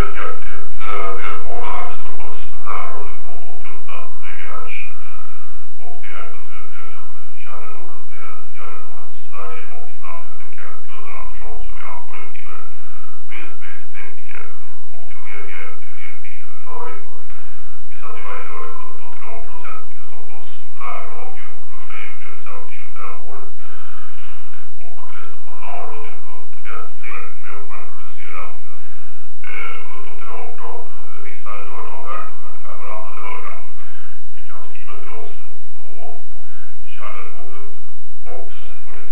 good.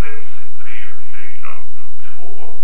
sex tre fyra två.